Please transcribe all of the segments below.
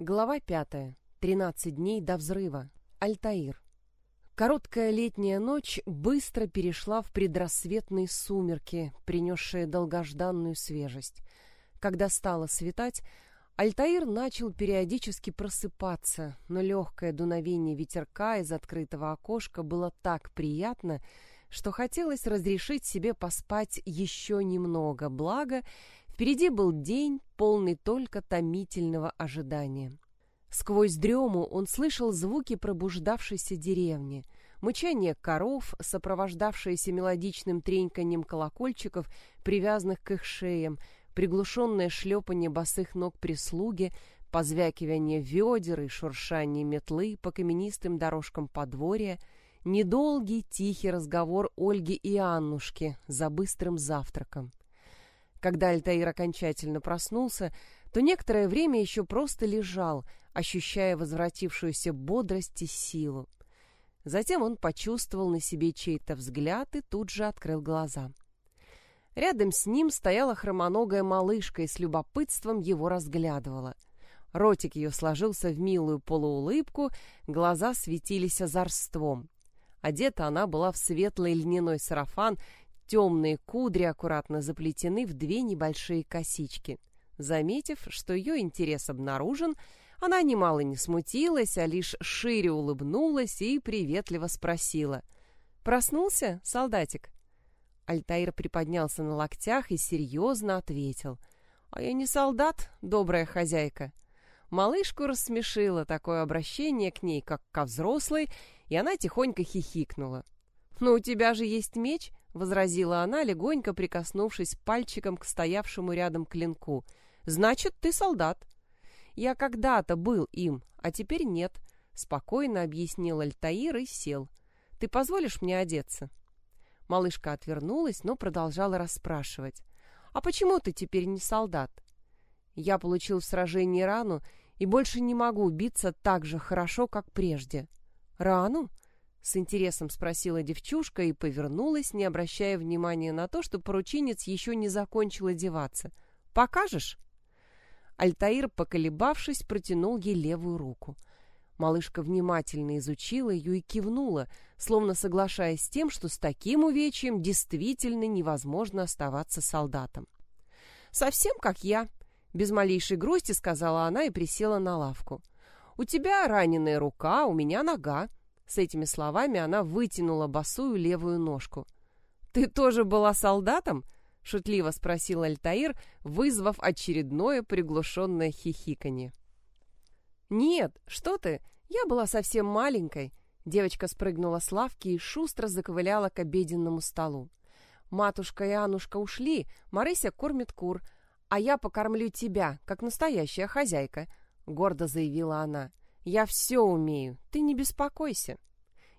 Глава пятая. Тринадцать дней до взрыва. Альтаир. Короткая летняя ночь быстро перешла в предрассветные сумерки, принесшие долгожданную свежесть. Когда стало светать, Альтаир начал периодически просыпаться, но легкое дуновение ветерка из открытого окошка было так приятно, что хотелось разрешить себе поспать еще немного, благо впереди был день, полный только томительного ожидания. Сквозь дрему он слышал звуки пробуждавшейся деревни, мычание коров, сопровождавшееся мелодичным треньканьем колокольчиков, привязанных к их шеям, приглушенное шлепание босых ног прислуги, позвякивание ведер и шуршание метлы по каменистым дорожкам подворья, недолгий тихий разговор Ольги и Аннушки за быстрым завтраком. Когда Альтаир окончательно проснулся, то некоторое время еще просто лежал, ощущая возвратившуюся бодрость и силу. Затем он почувствовал на себе чей-то взгляд и тут же открыл глаза. Рядом с ним стояла хромоногая малышка и с любопытством его разглядывала. Ротик ее сложился в милую полуулыбку, глаза светились озорством. Одета она была в светлый льняной сарафан, темные кудри аккуратно заплетены в две небольшие косички. Заметив, что ее интерес обнаружен, она немало не смутилась, а лишь шире улыбнулась и приветливо спросила. «Проснулся, солдатик?» Альтаир приподнялся на локтях и серьезно ответил. «А я не солдат, добрая хозяйка». Малышку рассмешило такое обращение к ней, как ко взрослой, и она тихонько хихикнула. «Но у тебя же есть меч», — возразила она, легонько прикоснувшись пальчиком к стоявшему рядом клинку. «Значит, ты солдат». «Я когда-то был им, а теперь нет», — спокойно объяснил Альтаир и сел. «Ты позволишь мне одеться?» Малышка отвернулась, но продолжала расспрашивать. «А почему ты теперь не солдат?» «Я получил в сражении рану и больше не могу биться так же хорошо, как прежде». «Рану?» — с интересом спросила девчушка и повернулась, не обращая внимания на то, что порученец еще не закончил одеваться. «Покажешь?» Альтаир, поколебавшись, протянул ей левую руку. Малышка внимательно изучила ее и кивнула, словно соглашаясь с тем, что с таким увечьем действительно невозможно оставаться солдатом. «Совсем как я», — без малейшей грусти сказала она и присела на лавку. «У тебя раненая рука, у меня нога». С этими словами она вытянула босую левую ножку. «Ты тоже была солдатом?» — шутливо спросил Альтаир, вызвав очередное приглушенное хихиканье. «Нет, что ты, я была совсем маленькой». Девочка спрыгнула с лавки и шустро заковыляла к обеденному столу. «Матушка и Анушка ушли, Марыся кормит кур, а я покормлю тебя, как настоящая хозяйка», — гордо заявила она. «Я все умею, ты не беспокойся».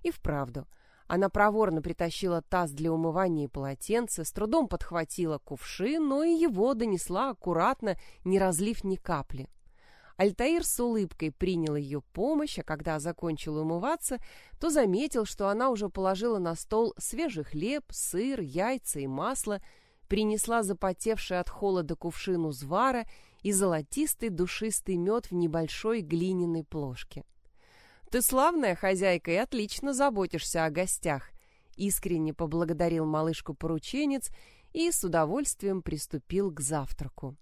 И вправду — она проворно притащила таз для умывания и полотенце, с трудом подхватила кувшин, но и его донесла аккуратно, не разлив ни капли. Альтаир с улыбкой принял ее помощь, а когда закончил умываться, то заметил, что она уже положила на стол свежий хлеб, сыр, яйца и масло, принесла запотевший от холода кувшин узвара и золотистый душистый мед в небольшой глиняной плошке. Ты славная хозяйка и отлично заботишься о гостях. Искренне поблагодарил малышку-порученец и с удовольствием приступил к завтраку.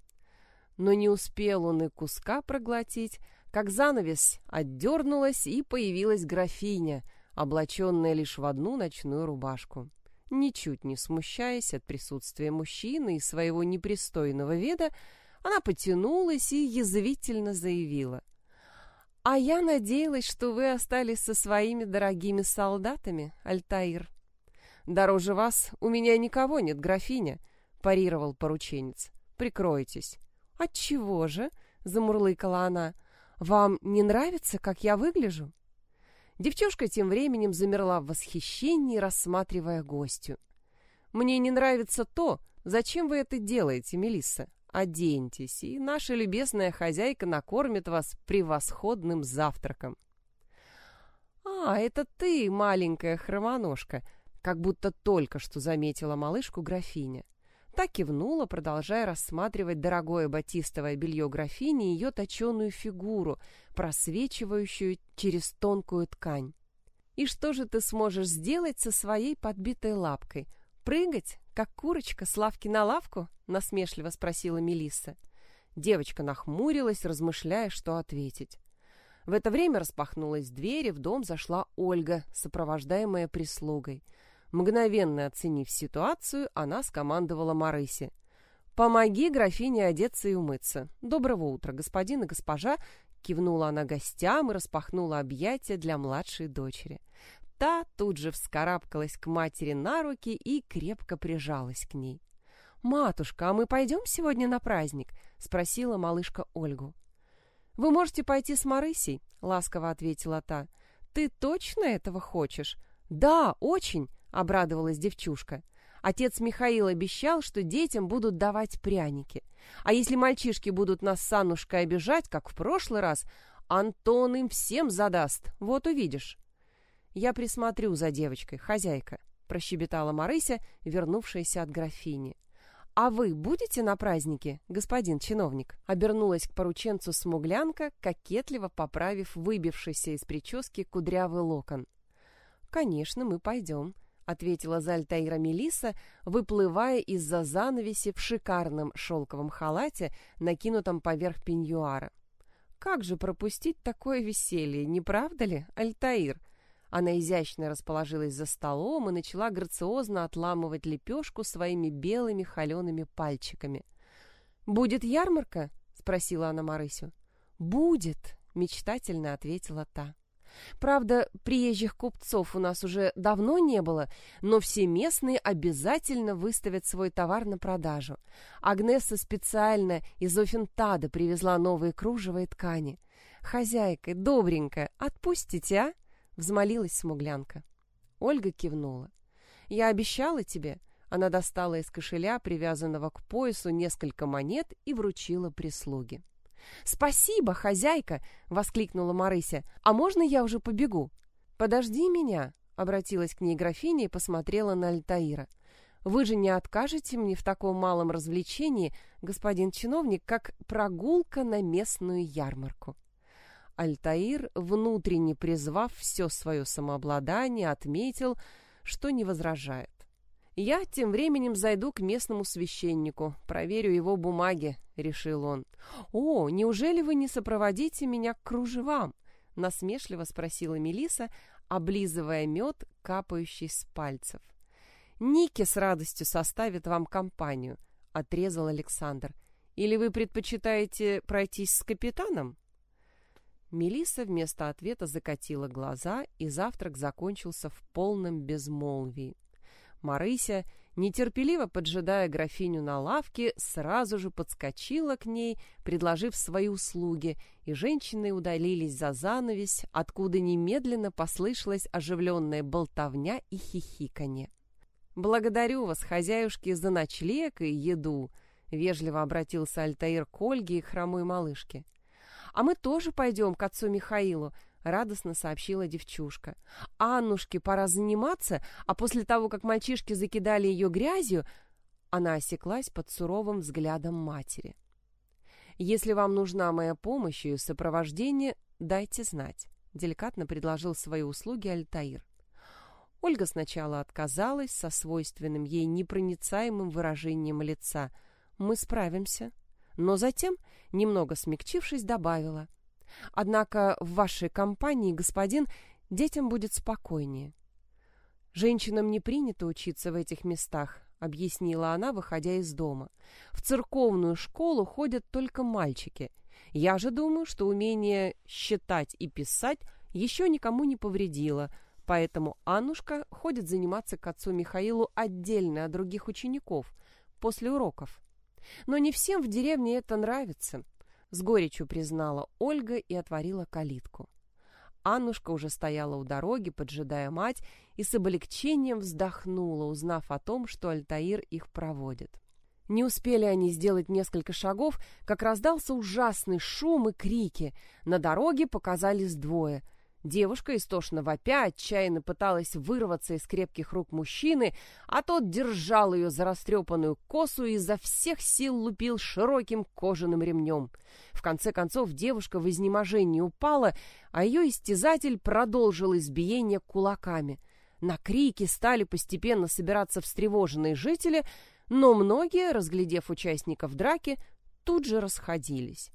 Но не успел он и куска проглотить, как занавес отдернулась и появилась графиня, облаченная лишь в одну ночную рубашку. Ничуть не смущаясь от присутствия мужчины и своего непристойного вида, она потянулась и язвительно заявила — «А я надеялась, что вы остались со своими дорогими солдатами, Альтаир». «Дороже вас у меня никого нет, графиня», — парировал порученец. «Прикройтесь». «Отчего же?» — замурлыкала она. «Вам не нравится, как я выгляжу?» Девчушка тем временем замерла в восхищении, рассматривая гостью. «Мне не нравится то, зачем вы это делаете, Мелисса оденьтесь, и наша любезная хозяйка накормит вас превосходным завтраком. «А, это ты, маленькая хромоножка!» как будто только что заметила малышку графиня. Та кивнула, продолжая рассматривать дорогое батистовое белье графини и ее точеную фигуру, просвечивающую через тонкую ткань. «И что же ты сможешь сделать со своей подбитой лапкой? Прыгать, как курочка с лавки на лавку?» — насмешливо спросила Мелисса. Девочка нахмурилась, размышляя, что ответить. В это время распахнулась дверь, и в дом зашла Ольга, сопровождаемая прислугой. Мгновенно оценив ситуацию, она скомандовала Марысе. «Помоги графине одеться и умыться. Доброго утра, господин и госпожа!» Кивнула она гостям и распахнула объятия для младшей дочери. Та тут же вскарабкалась к матери на руки и крепко прижалась к ней. «Матушка, а мы пойдем сегодня на праздник?» — спросила малышка Ольгу. «Вы можете пойти с Марысей», — ласково ответила та. «Ты точно этого хочешь?» «Да, очень», — обрадовалась девчушка. Отец Михаил обещал, что детям будут давать пряники. А если мальчишки будут нас с Аннушкой обижать, как в прошлый раз, Антон им всем задаст, вот увидишь. Я присмотрю за девочкой, хозяйка, прощебетала Марыся, вернувшаяся от графини. «А вы будете на празднике, господин чиновник?» Обернулась к порученцу смуглянка, кокетливо поправив выбившийся из прически кудрявый локон. «Конечно, мы пойдем», — ответила Зальтаира Мелиса, выплывая из-за занавеси в шикарном шелковом халате, накинутом поверх пеньюара. «Как же пропустить такое веселье, не правда ли, Альтаир?» Она изящно расположилась за столом и начала грациозно отламывать лепешку своими белыми холеными пальчиками. «Будет ярмарка?» — спросила она Марысю. «Будет», — мечтательно ответила та. Правда, приезжих купцов у нас уже давно не было, но все местные обязательно выставят свой товар на продажу. Агнеса специально из Офентада привезла новые кружева и ткани. Хозяйка, добренькая, отпустите, а? Взмолилась смуглянка. Ольга кивнула. «Я обещала тебе». Она достала из кошеля, привязанного к поясу, несколько монет и вручила прислуге. «Спасибо, хозяйка!» — воскликнула Марыся. «А можно я уже побегу?» «Подожди меня!» — обратилась к ней графиня и посмотрела на Альтаира. «Вы же не откажете мне в таком малом развлечении, господин чиновник, как прогулка на местную ярмарку?» Альтаир, внутренне призвав все свое самообладание, отметил, что не возражает. «Я тем временем зайду к местному священнику, проверю его бумаги», — решил он. «О, неужели вы не сопроводите меня к кружевам?» — насмешливо спросила Мелиса, облизывая мед, капающий с пальцев. «Ники с радостью составит вам компанию», — отрезал Александр. «Или вы предпочитаете пройтись с капитаном?» Мелисса вместо ответа закатила глаза, и завтрак закончился в полном безмолвии. Марыся, нетерпеливо поджидая графиню на лавке, сразу же подскочила к ней, предложив свои услуги, и женщины удалились за занавесь, откуда немедленно послышалась оживленная болтовня и хихиканье. «Благодарю вас, хозяюшки, за ночлег и еду», — вежливо обратился Альтаир к Ольге и хромой малышке. «А мы тоже пойдем к отцу Михаилу», — радостно сообщила девчушка. «Аннушке пора заниматься, а после того, как мальчишки закидали ее грязью...» Она осеклась под суровым взглядом матери. «Если вам нужна моя помощь и сопровождение, дайте знать», — деликатно предложил свои услуги Альтаир. Ольга сначала отказалась со свойственным ей непроницаемым выражением лица. «Мы справимся», но затем, немного смягчившись, добавила. «Однако в вашей компании, господин, детям будет спокойнее». «Женщинам не принято учиться в этих местах», — объяснила она, выходя из дома. «В церковную школу ходят только мальчики. Я же думаю, что умение считать и писать еще никому не повредило, поэтому Аннушка ходит заниматься к отцу Михаилу отдельно от других учеников, после уроков. Но не всем в деревне это нравится, с горечью признала Ольга и отворила калитку. Аннушка уже стояла у дороги, поджидая мать, и с облегчением вздохнула, узнав о том, что Альтаир их проводит. Не успели они сделать несколько шагов, как раздался ужасный шум и крики. На дороге показались двое. Девушка истошно вопя отчаянно пыталась вырваться из крепких рук мужчины, а тот держал ее за растрепанную косу и изо всех сил лупил широким кожаным ремнем. В конце концов девушка в изнеможении упала, а ее истязатель продолжил избиение кулаками. На крики стали постепенно собираться встревоженные жители, но многие, разглядев участников драки, тут же расходились.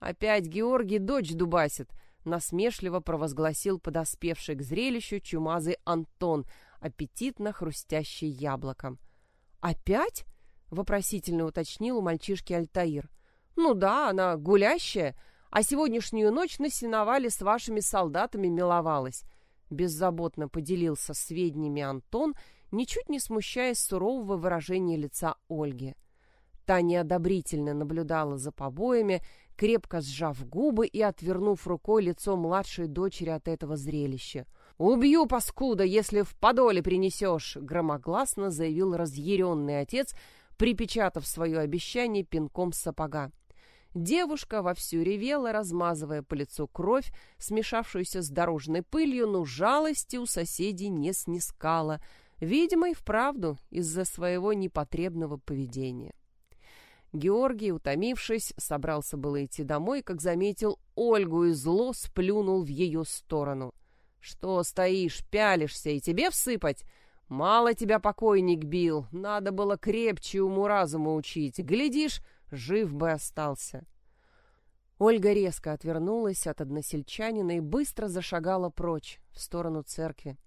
«Опять Георгий дочь дубасит», — насмешливо провозгласил подоспевший к зрелищу чумазый Антон, аппетитно хрустящий яблоком. «Опять?» — вопросительно уточнил у мальчишки Альтаир. «Ну да, она гулящая, а сегодняшнюю ночь на сеновале с вашими солдатами миловалась». Беззаботно поделился сведениями Антон, ничуть не смущаясь сурового выражения лица Ольги. Та неодобрительно наблюдала за побоями, крепко сжав губы и отвернув рукой лицо младшей дочери от этого зрелища. «Убью, паскуда, если в подоле принесешь!» — громогласно заявил разъяренный отец, припечатав свое обещание пинком сапога. Девушка вовсю ревела, размазывая по лицу кровь, смешавшуюся с дорожной пылью, но жалости у соседей не снискала, видимо, и вправду из-за своего непотребного поведения. Георгий, утомившись, собрался было идти домой, как заметил Ольгу и зло сплюнул в ее сторону. «Что стоишь, пялишься, и тебе всыпать? Мало тебя покойник бил, надо было крепче уму-разуму учить. Глядишь, жив бы остался». Ольга резко отвернулась от односельчанина и быстро зашагала прочь, в сторону церкви.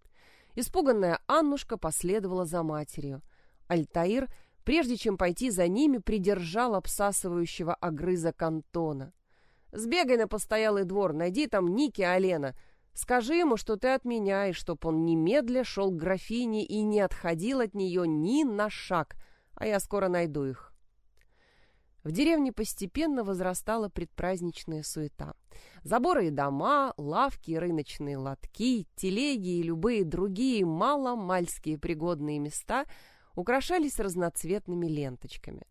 Испуганная Аннушка последовала за матерью. Альтаир — прежде чем пойти за ними, придержал обсасывающего огрызок Антона. «Сбегай на постоялый двор, найди там Ники Алена. Скажи ему, что ты от меня, и чтоб он немедля шел к графине и не отходил от нее ни на шаг, а я скоро найду их». В деревне постепенно возрастала предпраздничная суета. Заборы и дома, лавки и рыночные лотки, телеги и любые другие маломальские пригодные места – украшались разноцветными ленточками.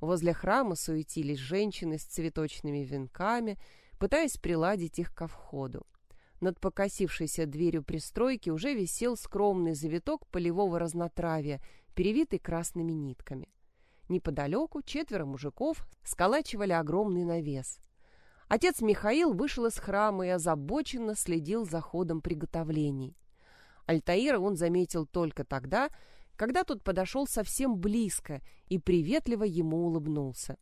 Возле храма суетились женщины с цветочными венками, пытаясь приладить их ко входу. Над покосившейся дверью пристройки уже висел скромный завиток полевого разнотравья, перевитый красными нитками. Неподалеку четверо мужиков сколачивали огромный навес. Отец Михаил вышел из храма и озабоченно следил за ходом приготовлений. Альтаира он заметил только тогда, когда тот подошел совсем близко и приветливо ему улыбнулся.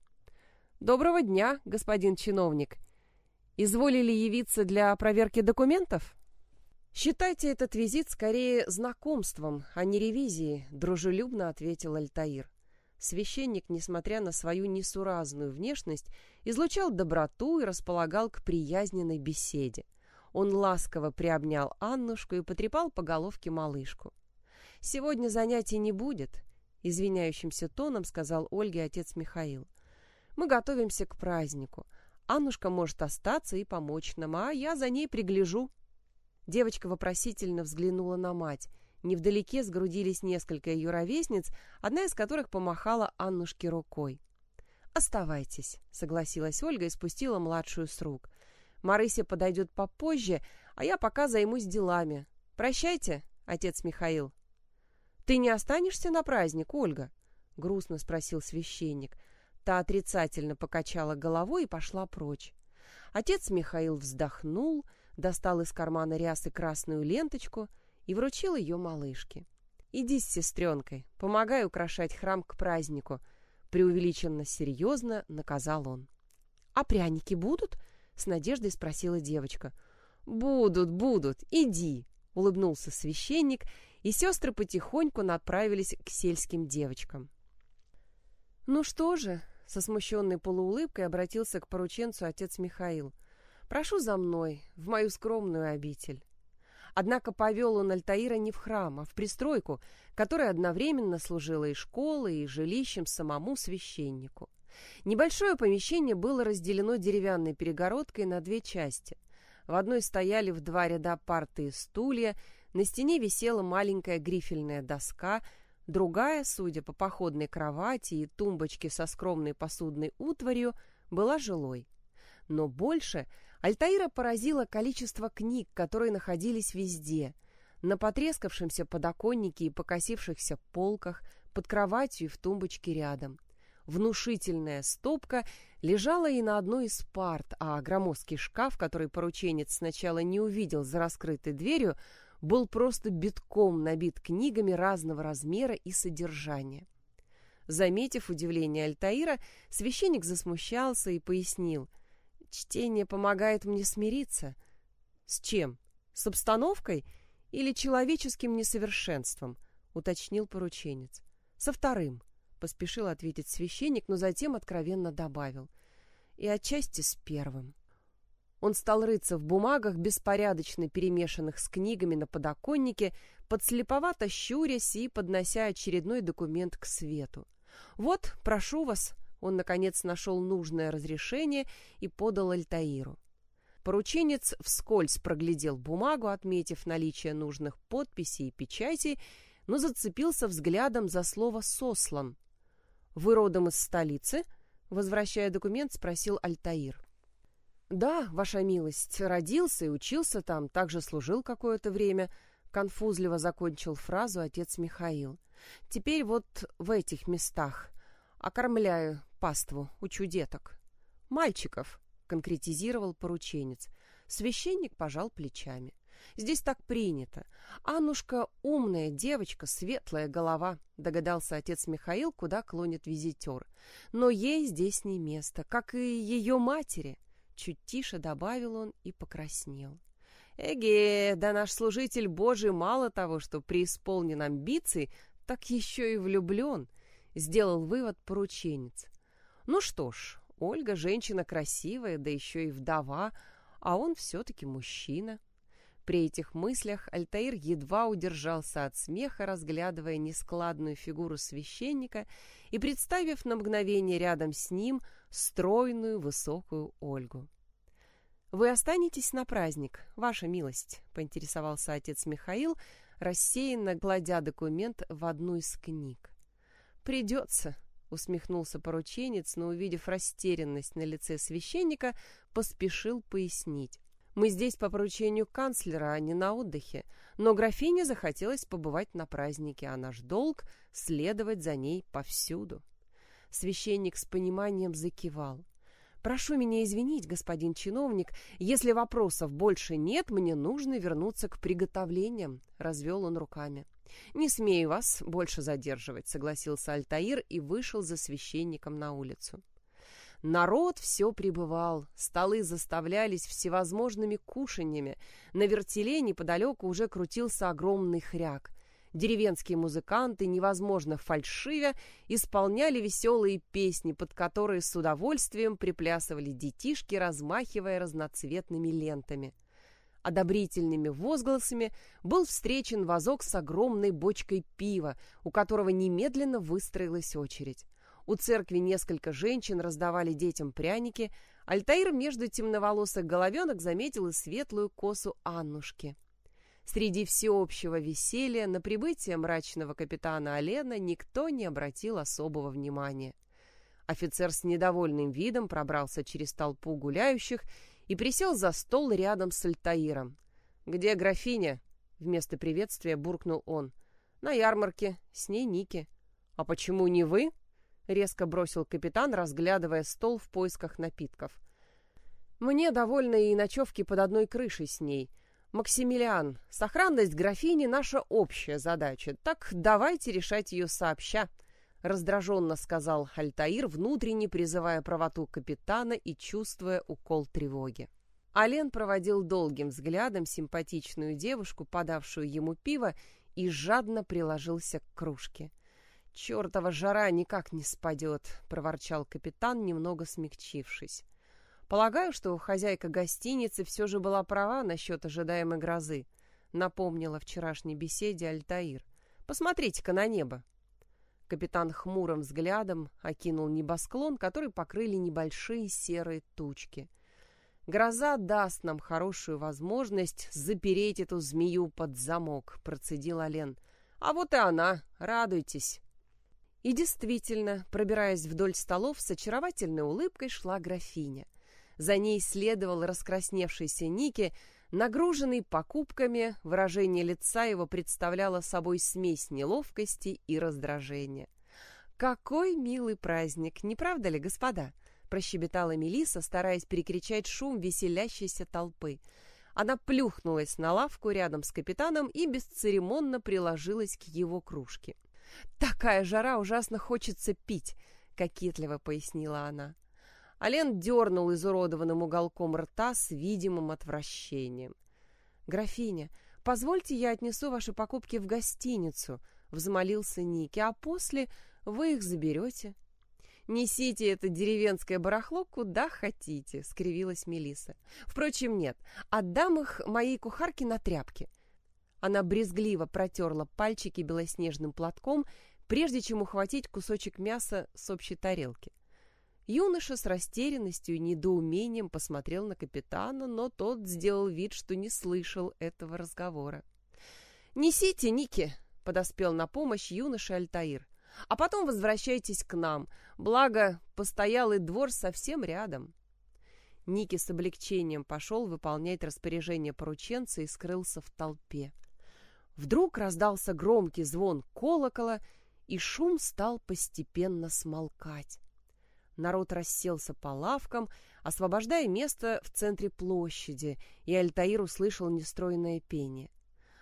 «Доброго дня, господин чиновник. Изволили явиться для проверки документов?» «Считайте этот визит скорее знакомством, а не ревизией», — дружелюбно ответил Альтаир. Священник, несмотря на свою несуразную внешность, излучал доброту и располагал к приязненной беседе. Он ласково приобнял Аннушку и потрепал по головке малышку. «Сегодня занятий не будет», — извиняющимся тоном сказал Ольге отец Михаил. «Мы готовимся к празднику. Аннушка может остаться и помочь нам, а я за ней пригляжу». Девочка вопросительно взглянула на мать. Невдалеке сгрудились несколько ее ровесниц, одна из которых помахала Аннушке рукой. «Оставайтесь», — согласилась Ольга и спустила младшую с рук. «Марыся подойдет попозже, а я пока займусь делами. Прощайте, отец Михаил». «Ты не останешься на праздник, Ольга?» — грустно спросил священник. Та отрицательно покачала головой и пошла прочь. Отец Михаил вздохнул, достал из кармана рясы красную ленточку и вручил ее малышке. «Иди с сестренкой, помогай украшать храм к празднику», — преувеличенно серьезно наказал он. «А пряники будут?» — с надеждой спросила девочка. «Будут, будут, иди», — улыбнулся священник и сестры потихоньку направились к сельским девочкам. «Ну что же», — со смущенной полуулыбкой обратился к порученцу отец Михаил, «прошу за мной, в мою скромную обитель». Однако повел он Альтаира не в храм, а в пристройку, которая одновременно служила и школой, и жилищем самому священнику. Небольшое помещение было разделено деревянной перегородкой на две части. В одной стояли в два ряда парты и стулья, на стене висела маленькая грифельная доска, другая, судя по походной кровати и тумбочке со скромной посудной утварью, была жилой. Но больше Альтаира поразило количество книг, которые находились везде. На потрескавшемся подоконнике и покосившихся полках, под кроватью и в тумбочке рядом. Внушительная стопка лежала и на одной из парт, а громоздкий шкаф, который порученец сначала не увидел за раскрытой дверью, был просто битком набит книгами разного размера и содержания. Заметив удивление Альтаира, священник засмущался и пояснил — Чтение помогает мне смириться. С чем? С обстановкой или человеческим несовершенством? Уточнил порученец. Со вторым, поспешил ответить священник, но затем откровенно добавил. И отчасти с первым. Он стал рыться в бумагах, беспорядочно перемешанных с книгами на подоконнике, подслеповато щурясь и поднося очередной документ к свету. «Вот, прошу вас», он, наконец, нашел нужное разрешение и подал Альтаиру. Порученец вскользь проглядел бумагу, отметив наличие нужных подписей и печатей, но зацепился взглядом за слово «сослан». «Вы родом из столицы?» — возвращая документ, спросил Альтаир. «Да, ваша милость, родился и учился там, также служил какое-то время», — конфузливо закончил фразу отец Михаил. «Теперь вот в этих местах. Окормляю паству, учу деток. Мальчиков, конкретизировал порученец. Священник пожал плечами. Здесь так принято. Аннушка умная девочка, светлая голова, догадался отец Михаил, куда клонит визитер. Но ей здесь не место, как и ее матери. Чуть тише добавил он и покраснел. Эге, да наш служитель Божий мало того, что преисполнен амбиций, так еще и влюблен — сделал вывод порученец. Ну что ж, Ольга женщина красивая, да еще и вдова, а он все-таки мужчина. При этих мыслях Альтаир едва удержался от смеха, разглядывая нескладную фигуру священника и представив на мгновение рядом с ним стройную высокую Ольгу. «Вы останетесь на праздник, ваша милость», — поинтересовался отец Михаил, рассеянно гладя документ в одну из книг. «Придется», — усмехнулся порученец, но, увидев растерянность на лице священника, поспешил пояснить. «Мы здесь по поручению канцлера, а не на отдыхе, но графине захотелось побывать на празднике, а наш долг — следовать за ней повсюду». Священник с пониманием закивал. «Прошу меня извинить, господин чиновник, если вопросов больше нет, мне нужно вернуться к приготовлениям», — развел он руками. «Не смею вас больше задерживать», — согласился Альтаир и вышел за священником на улицу. Народ все прибывал, столы заставлялись всевозможными кушаньями, на вертеле неподалеку уже крутился огромный хряк. Деревенские музыканты, невозможно фальшивя, исполняли веселые песни, под которые с удовольствием приплясывали детишки, размахивая разноцветными лентами одобрительными возгласами был встречен вазок с огромной бочкой пива, у которого немедленно выстроилась очередь. У церкви несколько женщин раздавали детям пряники, Альтаир между темноволосых головенок заметил и светлую косу Аннушки. Среди всеобщего веселья на прибытие мрачного капитана Олена никто не обратил особого внимания. Офицер с недовольным видом пробрался через толпу гуляющих и присел за стол рядом с Альтаиром. «Где графиня?» — вместо приветствия буркнул он. «На ярмарке. С ней Ники». «А почему не вы?» — резко бросил капитан, разглядывая стол в поисках напитков. «Мне довольно и ночевки под одной крышей с ней. Максимилиан, сохранность графини — наша общая задача, так давайте решать ее сообща», раздраженно сказал Альтаир, внутренне призывая правоту капитана и чувствуя укол тревоги. Ален проводил долгим взглядом симпатичную девушку, подавшую ему пиво, и жадно приложился к кружке. «Чертова жара никак не спадет», — проворчал капитан, немного смягчившись. «Полагаю, что хозяйка гостиницы все же была права насчет ожидаемой грозы», — напомнила вчерашней беседе Альтаир. «Посмотрите-ка на небо». Капитан хмурым взглядом окинул небосклон, который покрыли небольшие серые тучки. «Гроза даст нам хорошую возможность запереть эту змею под замок», — процедил Олен. «А вот и она, радуйтесь». И действительно, пробираясь вдоль столов, с очаровательной улыбкой шла графиня. За ней следовал раскрасневшийся Ники, нагруженный покупками, выражение лица его представляло собой смесь неловкости и раздражения. «Какой милый праздник, не правда ли, господа?» – прощебетала Мелиса, стараясь перекричать шум веселящейся толпы. Она плюхнулась на лавку рядом с капитаном и бесцеремонно приложилась к его кружке. «Такая жара, ужасно хочется пить», — кокетливо пояснила она. Ален дернул изуродованным уголком рта с видимым отвращением. «Графиня, позвольте я отнесу ваши покупки в гостиницу», — взмолился Ники, «а после вы их заберете». «Несите это деревенское барахло куда хотите», — скривилась Мелиса. «Впрочем, нет, отдам их моей кухарке на тряпке». Она брезгливо протерла пальчики белоснежным платком, прежде чем ухватить кусочек мяса с общей тарелки. Юноша с растерянностью и недоумением посмотрел на капитана, но тот сделал вид, что не слышал этого разговора. «Несите, Ники!» — подоспел на помощь юноша Альтаир. «А потом возвращайтесь к нам, благо постоялый двор совсем рядом». Ники с облегчением пошел выполнять распоряжение порученца и скрылся в толпе. Вдруг раздался громкий звон колокола, и шум стал постепенно смолкать. Народ расселся по лавкам, освобождая место в центре площади, и Альтаир услышал нестройное пение.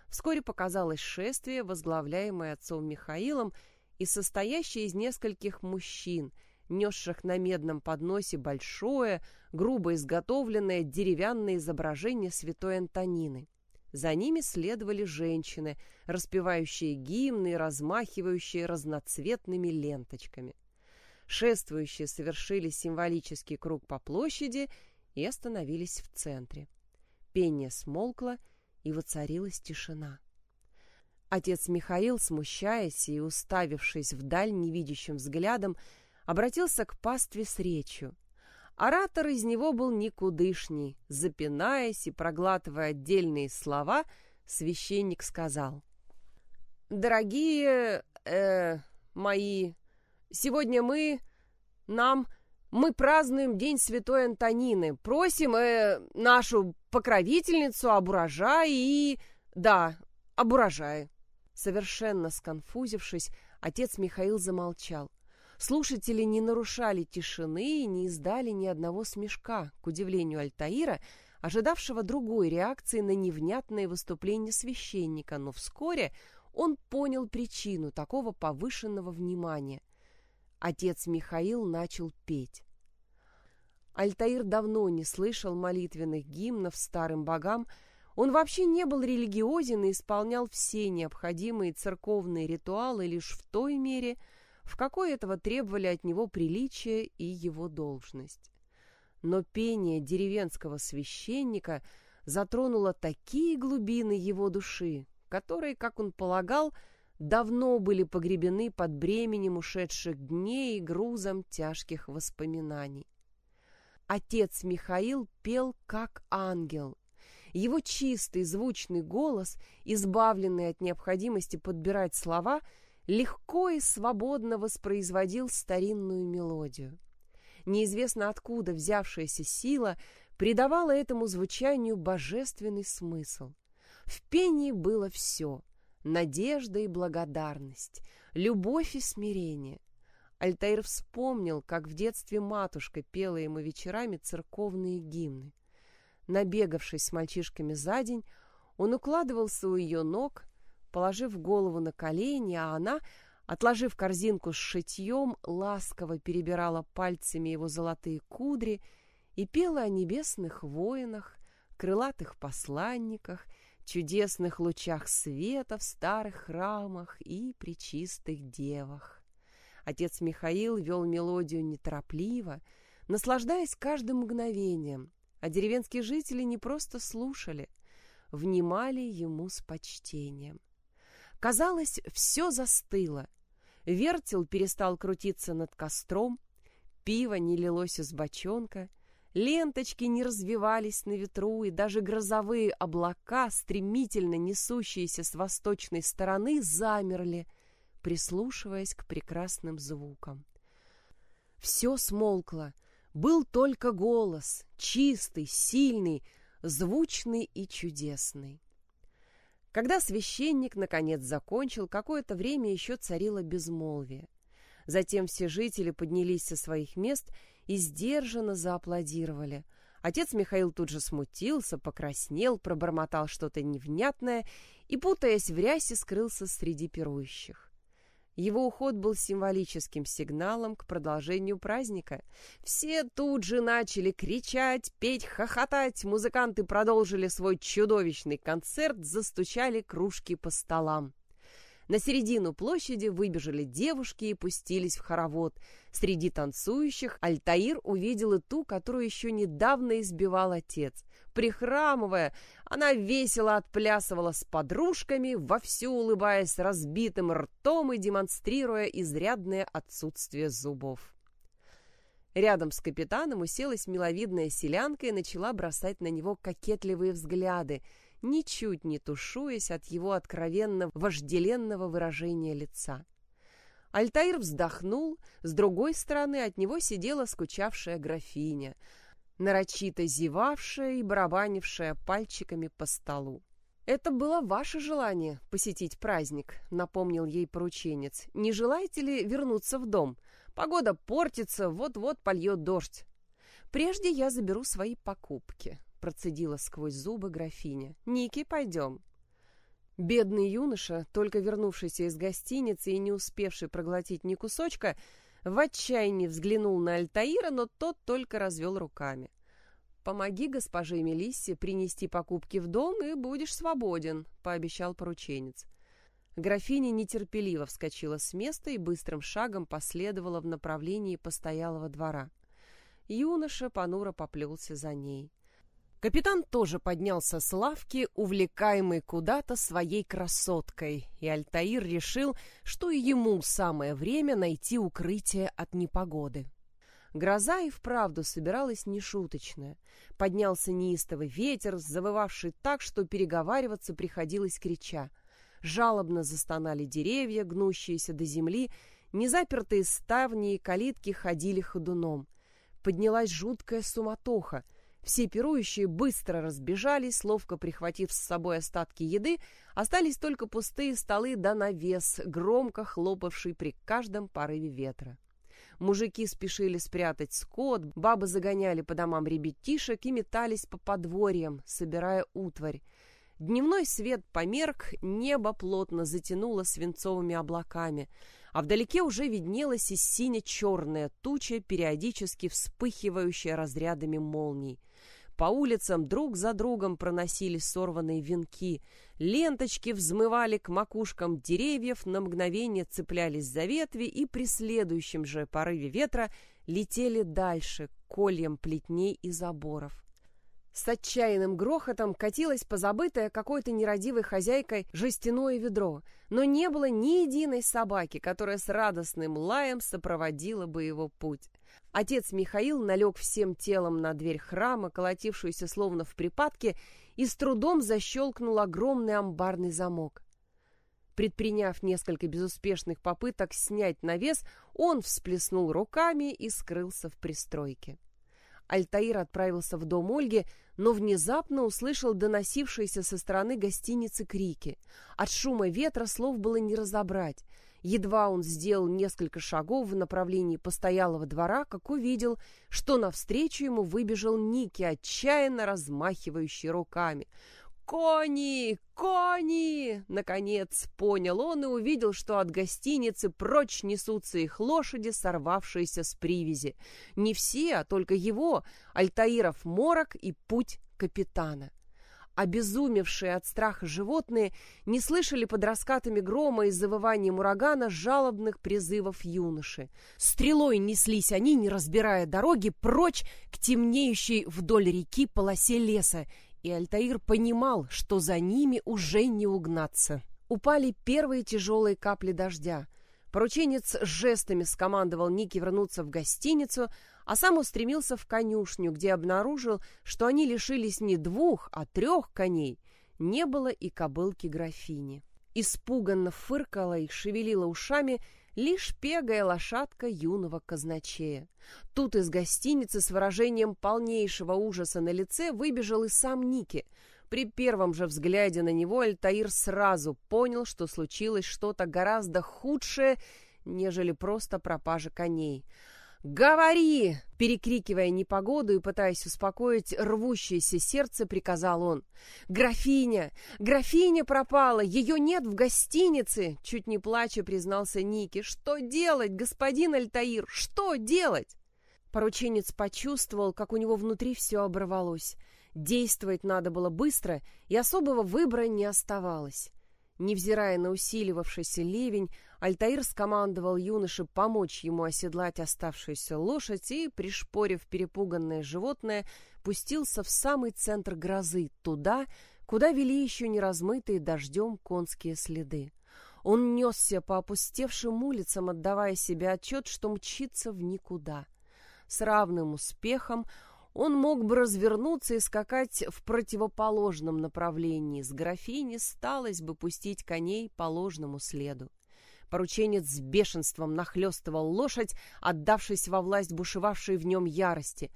Вскоре показалось шествие, возглавляемое отцом Михаилом и состоящее из нескольких мужчин, несших на медном подносе большое, грубо изготовленное деревянное изображение святой Антонины. За ними следовали женщины, распевающие гимны и размахивающие разноцветными ленточками. Шествующие совершили символический круг по площади и остановились в центре. Пение смолкло, и воцарилась тишина. Отец Михаил, смущаясь и уставившись вдаль невидящим взглядом, обратился к пастве с речью. Оратор из него был никудышний. Запинаясь и проглатывая отдельные слова, священник сказал. «Дорогие э, мои Сегодня мы... нам... Мы празднуем День Святой Антонины. Просим э, нашу покровительницу об урожае и... Да, об урожае. Совершенно сконфузившись, отец Михаил замолчал. Слушатели не нарушали тишины и не издали ни одного смешка, к удивлению Альтаира, ожидавшего другой реакции на невнятное выступление священника, но вскоре он понял причину такого повышенного внимания – Отец Михаил начал петь. Альтаир давно не слышал молитвенных гимнов старым богам, он вообще не был религиозен и исполнял все необходимые церковные ритуалы лишь в той мере, в какой этого требовали от него приличие и его должность. Но пение деревенского священника затронуло такие глубины его души, которые, как он полагал, давно были погребены под бременем ушедших дней и грузом тяжких воспоминаний. Отец Михаил пел как ангел. Его чистый звучный голос, избавленный от необходимости подбирать слова, легко и свободно воспроизводил старинную мелодию. Неизвестно откуда взявшаяся сила придавала этому звучанию божественный смысл. В пении было все — надежда и благодарность, любовь и смирение. Альтаир вспомнил, как в детстве матушка пела ему вечерами церковные гимны. Набегавшись с мальчишками за день, он укладывался у ее ног, положив голову на колени, а она, отложив корзинку с шитьем, ласково перебирала пальцами его золотые кудри и пела о небесных воинах, крылатых посланниках — чудесных лучах света в старых храмах и причистых девах. Отец Михаил вел мелодию неторопливо, наслаждаясь каждым мгновением, а деревенские жители не просто слушали, внимали ему с почтением. Казалось, все застыло. Вертел перестал крутиться над костром, пиво не лилось из бочонка — Ленточки не развивались на ветру, и даже грозовые облака, стремительно несущиеся с восточной стороны, замерли, прислушиваясь к прекрасным звукам. Все смолкло, Был только голос, чистый, сильный, звучный и чудесный. Когда священник наконец закончил, какое-то время еще царило безмолвие. Затем все жители поднялись со своих мест и сдержанно зааплодировали. Отец Михаил тут же смутился, покраснел, пробормотал что-то невнятное и, путаясь в рясе, скрылся среди пирующих. Его уход был символическим сигналом к продолжению праздника. Все тут же начали кричать, петь, хохотать. Музыканты продолжили свой чудовищный концерт, застучали кружки по столам. На середину площади выбежали девушки и пустились в хоровод. Среди танцующих Альтаир увидел и ту, которую еще недавно избивал отец. Прихрамывая, она весело отплясывала с подружками, вовсю улыбаясь разбитым ртом и демонстрируя изрядное отсутствие зубов. Рядом с капитаном уселась миловидная селянка и начала бросать на него кокетливые взгляды – ничуть не тушуясь от его откровенно вожделенного выражения лица. Альтаир вздохнул, с другой стороны от него сидела скучавшая графиня, нарочито зевавшая и барабанившая пальчиками по столу. «Это было ваше желание посетить праздник», — напомнил ей порученец. «Не желаете ли вернуться в дом? Погода портится, вот-вот польет дождь. Прежде я заберу свои покупки процедила сквозь зубы графиня. «Ники, пойдем». Бедный юноша, только вернувшийся из гостиницы и не успевший проглотить ни кусочка, в отчаянии взглянул на Альтаира, но тот только развел руками. «Помоги госпоже Мелиссе принести покупки в дом, и будешь свободен», — пообещал порученец. Графиня нетерпеливо вскочила с места и быстрым шагом последовала в направлении постоялого двора. Юноша понуро поплелся за ней. Капитан тоже поднялся с лавки, увлекаемый куда-то своей красоткой, и Альтаир решил, что и ему самое время найти укрытие от непогоды. Гроза и вправду собиралась нешуточная. Поднялся неистовый ветер, завывавший так, что переговариваться приходилось крича. Жалобно застонали деревья, гнущиеся до земли, незапертые ставни и калитки ходили ходуном. Поднялась жуткая суматоха — все пирующие быстро разбежались, ловко прихватив с собой остатки еды, остались только пустые столы да навес, громко хлопавший при каждом порыве ветра. Мужики спешили спрятать скот, бабы загоняли по домам ребятишек и метались по подворьям, собирая утварь. Дневной свет померк, небо плотно затянуло свинцовыми облаками, а вдалеке уже виднелась и сине-черная туча, периодически вспыхивающая разрядами молний — по улицам друг за другом проносились сорванные венки. Ленточки взмывали к макушкам деревьев, на мгновение цеплялись за ветви и при следующем же порыве ветра летели дальше, к кольям плетней и заборов. С отчаянным грохотом катилось позабытое какой-то нерадивой хозяйкой жестяное ведро, но не было ни единой собаки, которая с радостным лаем сопроводила бы его путь. Отец Михаил налег всем телом на дверь храма, колотившуюся словно в припадке, и с трудом защелкнул огромный амбарный замок. Предприняв несколько безуспешных попыток снять навес, он всплеснул руками и скрылся в пристройке. Альтаир отправился в дом Ольги, но внезапно услышал доносившиеся со стороны гостиницы крики. От шума ветра слов было не разобрать. Едва он сделал несколько шагов в направлении постоялого двора, как увидел, что навстречу ему выбежал Ники, отчаянно размахивающий руками. «Кони! Кони!» Наконец понял он и увидел, что от гостиницы прочь несутся их лошади, сорвавшиеся с привязи. Не все, а только его, Альтаиров морок и путь капитана. Обезумевшие от страха животные не слышали под раскатами грома и завыванием урагана жалобных призывов юноши. Стрелой неслись они, не разбирая дороги, прочь к темнеющей вдоль реки полосе леса, и Альтаир понимал, что за ними уже не угнаться. Упали первые тяжелые капли дождя. Порученец жестами скомандовал Нике вернуться в гостиницу, а сам устремился в конюшню, где обнаружил, что они лишились не двух, а трех коней. Не было и кобылки графини. Испуганно фыркала и шевелила ушами лишь пегая лошадка юного казначея. Тут из гостиницы с выражением полнейшего ужаса на лице выбежал и сам Ники. При первом же взгляде на него Альтаир сразу понял, что случилось что-то гораздо худшее, нежели просто пропажа коней. «Говори!» — перекрикивая непогоду и пытаясь успокоить рвущееся сердце, приказал он. «Графиня! Графиня пропала! Ее нет в гостинице!» Чуть не плача признался Ники. «Что делать, господин Альтаир? Что делать?» Порученец почувствовал, как у него внутри все оборвалось. Действовать надо было быстро, и особого выбора не оставалось. Невзирая на усиливавшийся ливень, Альтаир скомандовал юноше помочь ему оседлать оставшуюся лошадь и, пришпорив перепуганное животное, пустился в самый центр грозы, туда, куда вели еще не размытые дождем конские следы. Он несся по опустевшим улицам, отдавая себе отчет, что мчится в никуда. С равным успехом он мог бы развернуться и скакать в противоположном направлении. С графини сталось бы пустить коней по ложному следу. Порученец с бешенством нахлестывал лошадь, отдавшись во власть бушевавшей в нем ярости.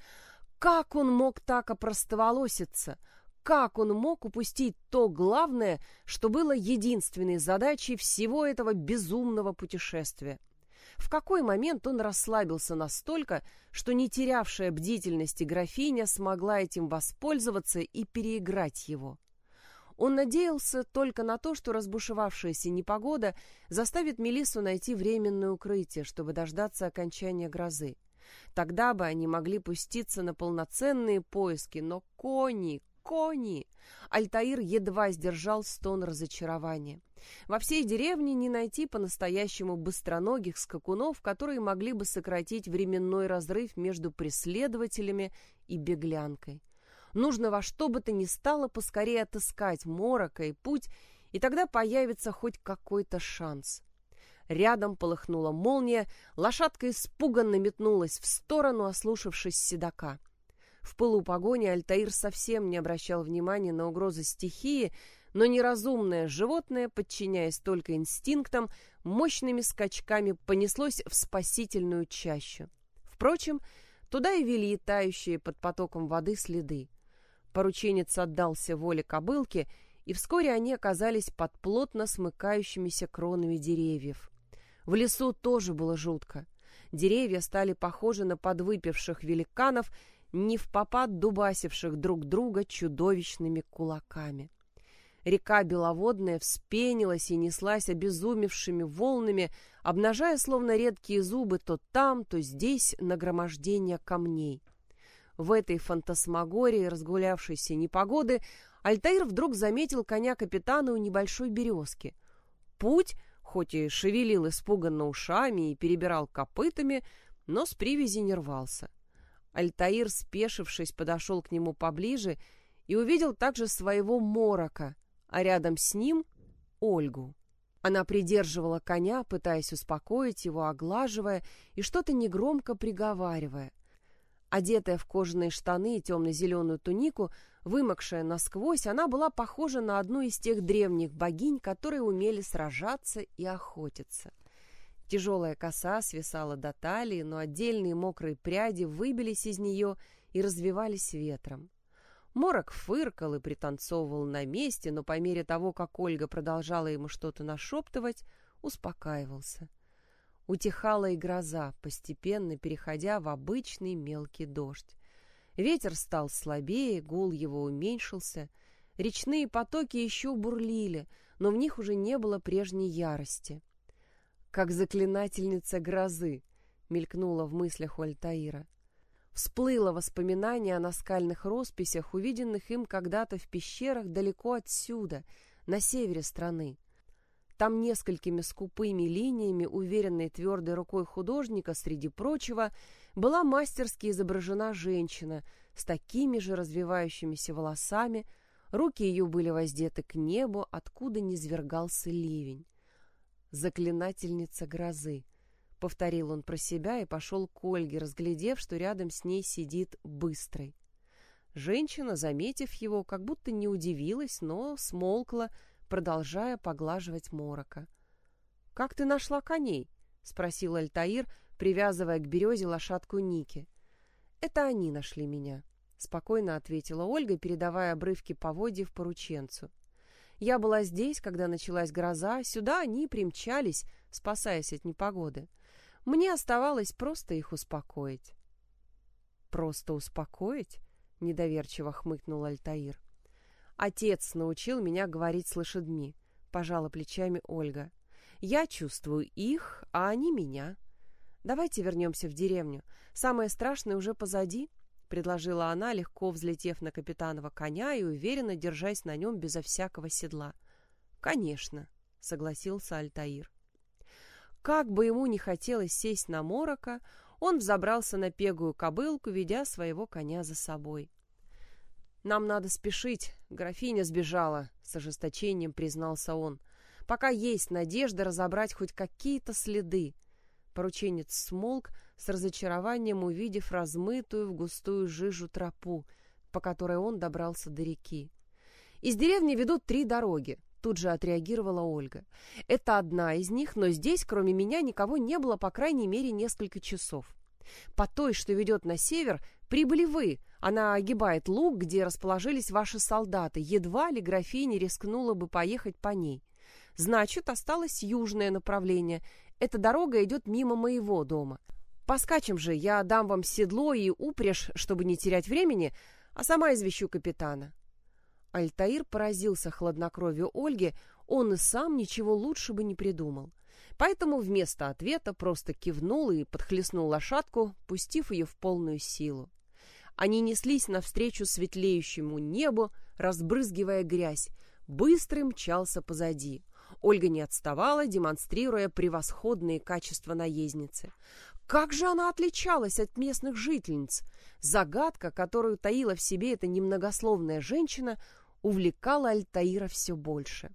Как он мог так опростоволоситься? Как он мог упустить то главное, что было единственной задачей всего этого безумного путешествия? В какой момент он расслабился настолько, что не терявшая бдительности графиня смогла этим воспользоваться и переиграть его? Он надеялся только на то, что разбушевавшаяся непогода заставит Мелиссу найти временное укрытие, чтобы дождаться окончания грозы. Тогда бы они могли пуститься на полноценные поиски, но кони, кони! Альтаир едва сдержал стон разочарования. Во всей деревне не найти по-настоящему быстроногих скакунов, которые могли бы сократить временной разрыв между преследователями и беглянкой. Нужно во что бы то ни стало поскорее отыскать морока и путь, и тогда появится хоть какой-то шанс. Рядом полыхнула молния, лошадка испуганно метнулась в сторону, ослушавшись седока. В пылу погони Альтаир совсем не обращал внимания на угрозы стихии, но неразумное животное, подчиняясь только инстинктам, мощными скачками понеслось в спасительную чащу. Впрочем, туда и вели тающие под потоком воды следы. Порученец отдался воле кобылки, и вскоре они оказались под плотно смыкающимися кронами деревьев. В лесу тоже было жутко. Деревья стали похожи на подвыпивших великанов, не в попад дубасивших друг друга чудовищными кулаками. Река Беловодная вспенилась и неслась обезумевшими волнами, обнажая словно редкие зубы то там, то здесь нагромождение камней. В этой фантасмагории разгулявшейся непогоды Альтаир вдруг заметил коня капитана у небольшой березки. Путь, хоть и шевелил испуганно ушами и перебирал копытами, но с привязи не рвался. Альтаир, спешившись, подошел к нему поближе и увидел также своего морока, а рядом с ним — Ольгу. Она придерживала коня, пытаясь успокоить его, оглаживая и что-то негромко приговаривая — Одетая в кожаные штаны и темно-зеленую тунику, вымокшая насквозь, она была похожа на одну из тех древних богинь, которые умели сражаться и охотиться. Тяжелая коса свисала до талии, но отдельные мокрые пряди выбились из нее и развивались ветром. Морок фыркал и пританцовывал на месте, но по мере того, как Ольга продолжала ему что-то нашептывать, успокаивался. Утихала и гроза, постепенно переходя в обычный мелкий дождь. Ветер стал слабее, гул его уменьшился. Речные потоки еще бурлили, но в них уже не было прежней ярости. «Как заклинательница грозы», — мелькнуло в мыслях у Альтаира. Всплыло воспоминание о наскальных росписях, увиденных им когда-то в пещерах далеко отсюда, на севере страны. Там несколькими скупыми линиями, уверенной твердой рукой художника, среди прочего, была мастерски изображена женщина с такими же развивающимися волосами, руки ее были воздеты к небу, откуда низвергался ливень. «Заклинательница грозы», — повторил он про себя и пошел к Ольге, разглядев, что рядом с ней сидит быстрый. Женщина, заметив его, как будто не удивилась, но смолкла, продолжая поглаживать морока. «Как ты нашла коней?» — спросил Альтаир, привязывая к березе лошадку Ники. «Это они нашли меня», — спокойно ответила Ольга, передавая обрывки поводьев порученцу. «Я была здесь, когда началась гроза, сюда они примчались, спасаясь от непогоды. Мне оставалось просто их успокоить». «Просто успокоить?» — недоверчиво хмыкнул Альтаир. «Отец научил меня говорить с лошадьми», — пожала плечами Ольга. «Я чувствую их, а они меня». «Давайте вернемся в деревню. Самое страшное уже позади», — предложила она, легко взлетев на капитанова коня и уверенно держась на нем безо всякого седла. «Конечно», — согласился Альтаир. Как бы ему ни хотелось сесть на морока, он взобрался на пегую кобылку, ведя своего коня за собой. «Нам надо спешить, графиня сбежала», — с ожесточением признался он. «Пока есть надежда разобрать хоть какие-то следы». Порученец смолк, с разочарованием увидев размытую в густую жижу тропу, по которой он добрался до реки. «Из деревни ведут три дороги», — тут же отреагировала Ольга. «Это одна из них, но здесь, кроме меня, никого не было, по крайней мере, несколько часов. По той, что ведет на север, прибыли вы. Она огибает луг, где расположились ваши солдаты. Едва ли графиня рискнула бы поехать по ней. Значит, осталось южное направление. Эта дорога идет мимо моего дома. Поскачем же, я дам вам седло и упряжь, чтобы не терять времени, а сама извещу капитана. Альтаир поразился хладнокровию Ольги, он и сам ничего лучше бы не придумал. Поэтому вместо ответа просто кивнул и подхлестнул лошадку, пустив ее в полную силу. Они неслись навстречу светлеющему небу, разбрызгивая грязь. Быстрый мчался позади. Ольга не отставала, демонстрируя превосходные качества наездницы. Как же она отличалась от местных жительниц? Загадка, которую таила в себе эта немногословная женщина, увлекала Альтаира все больше.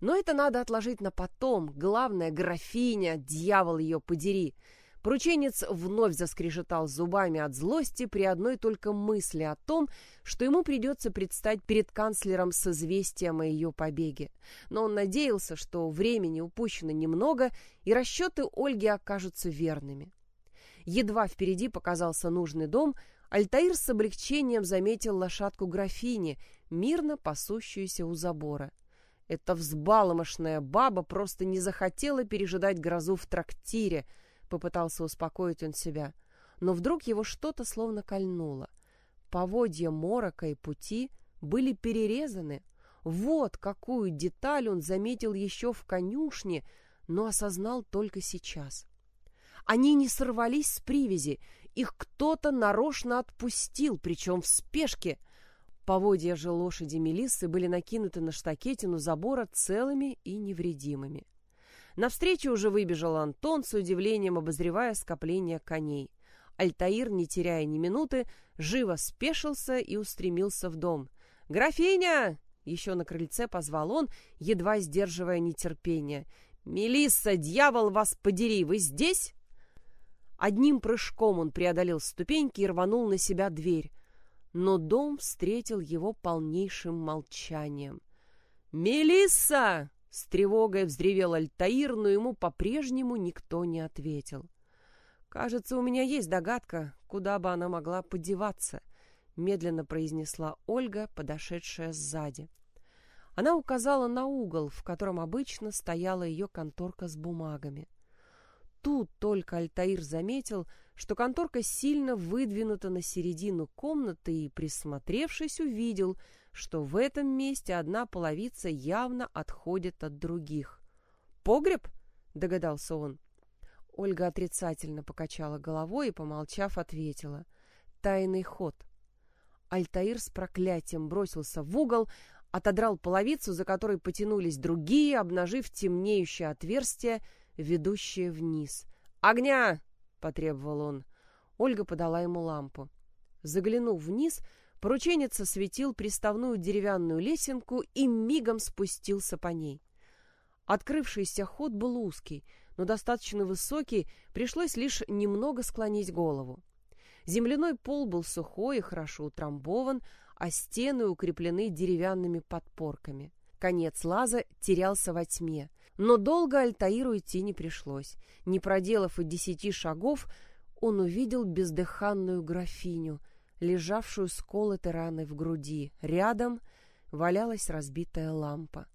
Но это надо отложить на потом. Главное, графиня, дьявол ее подери. Порученец вновь заскрежетал зубами от злости при одной только мысли о том, что ему придется предстать перед канцлером с известием о ее побеге. Но он надеялся, что времени упущено немного, и расчеты Ольги окажутся верными. Едва впереди показался нужный дом, Альтаир с облегчением заметил лошадку графини, мирно пасущуюся у забора. Эта взбаломошная баба просто не захотела пережидать грозу в трактире, попытался успокоить он себя. Но вдруг его что-то словно кольнуло. Поводья морока и пути были перерезаны. Вот какую деталь он заметил еще в конюшне, но осознал только сейчас. Они не сорвались с привязи, их кто-то нарочно отпустил, причем в спешке — Поводья же лошади Мелиссы были накинуты на штакетину забора целыми и невредимыми. Навстречу уже выбежал Антон с удивлением, обозревая скопление коней. Альтаир, не теряя ни минуты, живо спешился и устремился в дом. «Графиня!» — еще на крыльце позвал он, едва сдерживая нетерпение. «Мелисса, дьявол вас подери, вы здесь?» Одним прыжком он преодолел ступеньки и рванул на себя дверь но дом встретил его полнейшим молчанием. «Мелисса!» — с тревогой взревел Альтаир, но ему по-прежнему никто не ответил. «Кажется, у меня есть догадка, куда бы она могла подеваться», — медленно произнесла Ольга, подошедшая сзади. Она указала на угол, в котором обычно стояла ее конторка с бумагами. Тут только Альтаир заметил, что конторка сильно выдвинута на середину комнаты и, присмотревшись, увидел, что в этом месте одна половица явно отходит от других. «Погреб?» — догадался он. Ольга отрицательно покачала головой и, помолчав, ответила. «Тайный ход». Альтаир с проклятием бросился в угол, отодрал половицу, за которой потянулись другие, обнажив темнеющее отверстие, ведущее вниз. «Огня!» потребовал он. Ольга подала ему лампу. Заглянув вниз, порученец осветил приставную деревянную лесенку и мигом спустился по ней. Открывшийся ход был узкий, но достаточно высокий, пришлось лишь немного склонить голову. Земляной пол был сухой и хорошо утрамбован, а стены укреплены деревянными подпорками. Конец лаза терялся во тьме. Но долго Альтаиру идти не пришлось. Не проделав и десяти шагов, он увидел бездыханную графиню, лежавшую с колотой раной в груди. Рядом валялась разбитая лампа.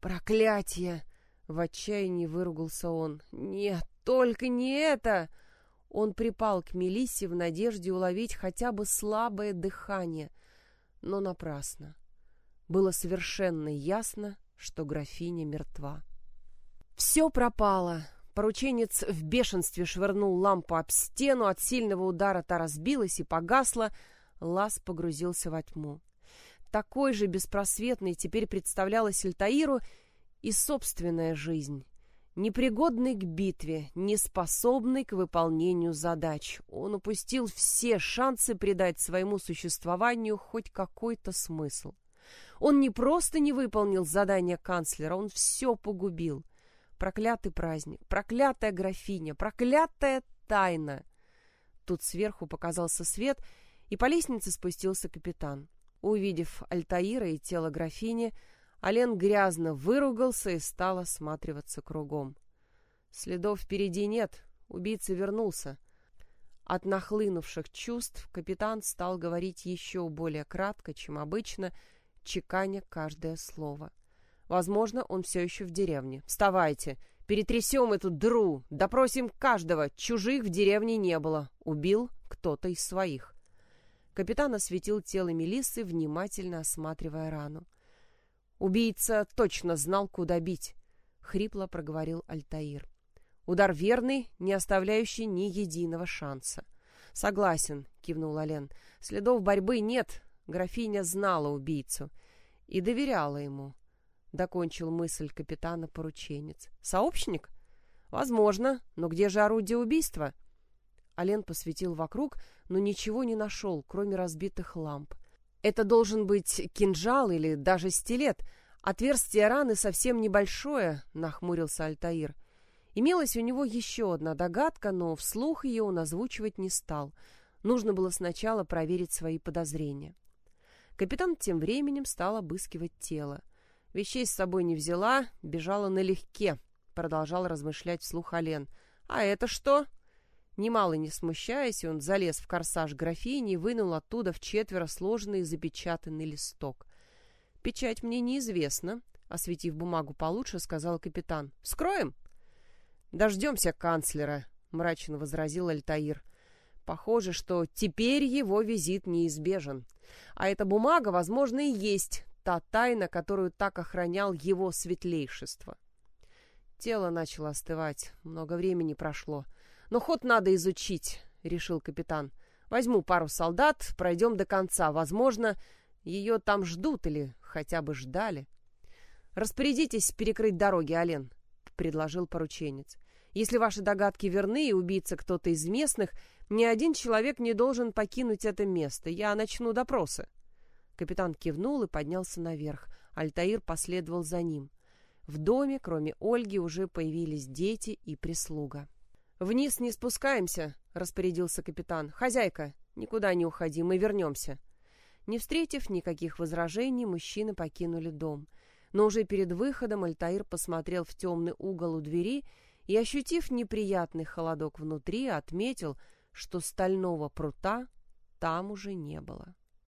«Проклятие!» — в отчаянии выругался он. «Нет, только не это!» Он припал к Мелиссе в надежде уловить хотя бы слабое дыхание, но напрасно. Было совершенно ясно, что графиня мертва. Все пропало. Порученец в бешенстве швырнул лампу об стену, от сильного удара та разбилась и погасла, лаз погрузился во тьму. Такой же беспросветной теперь представлялась Альтаиру и собственная жизнь непригодный к битве, неспособный к выполнению задач. Он упустил все шансы придать своему существованию хоть какой-то смысл. Он не просто не выполнил задание канцлера, он все погубил. Проклятый праздник, проклятая графиня, проклятая тайна. Тут сверху показался свет, и по лестнице спустился капитан. Увидев Альтаира и тело графини, Ален грязно выругался и стал осматриваться кругом. Следов впереди нет, убийца вернулся. От нахлынувших чувств капитан стал говорить еще более кратко, чем обычно, чеканя каждое слово. Возможно, он все еще в деревне. «Вставайте! Перетрясем эту дыру! Допросим каждого! Чужих в деревне не было! Убил кто-то из своих!» Капитан осветил тело Мелиссы, внимательно осматривая рану. Убийца точно знал, куда бить, хрипло проговорил Альтаир. Удар верный, не оставляющий ни единого шанса. Согласен, кивнул Ален. Следов борьбы нет. Графиня знала убийцу и доверяла ему. Докончил мысль капитана порученец. Сообщник? Возможно, но где же орудие убийства? Ален посветил вокруг, но ничего не нашел, кроме разбитых ламп. Это должен быть кинжал или даже стилет. Отверстие раны совсем небольшое, нахмурился Альтаир. Имелась у него еще одна догадка, но вслух ее он озвучивать не стал. Нужно было сначала проверить свои подозрения. Капитан тем временем стал обыскивать тело. Вещей с собой не взяла, бежала налегке, продолжал размышлять вслух Ален. А это что? Немало не смущаясь, он залез в корсаж графини и вынул оттуда в четверо сложенный запечатанный листок. «Печать мне неизвестна», — осветив бумагу получше, сказал капитан. «Вскроем?» «Дождемся канцлера», — мрачно возразил Альтаир. «Похоже, что теперь его визит неизбежен. А эта бумага, возможно, и есть та тайна, которую так охранял его светлейшество». Тело начало остывать. Много времени прошло. Но ход надо изучить, решил капитан. Возьму пару солдат, пройдем до конца. Возможно, ее там ждут или хотя бы ждали. Распорядитесь перекрыть дороги, Ален, предложил порученец. Если ваши догадки верны и убийца кто-то из местных, ни один человек не должен покинуть это место. Я начну допросы. Капитан кивнул и поднялся наверх. Альтаир последовал за ним. В доме, кроме Ольги, уже появились дети и прислуга. «Вниз не спускаемся», — распорядился капитан. «Хозяйка, никуда не уходи, мы вернемся». Не встретив никаких возражений, мужчины покинули дом. Но уже перед выходом Альтаир посмотрел в темный угол у двери и, ощутив неприятный холодок внутри, отметил, что стального прута там уже не было.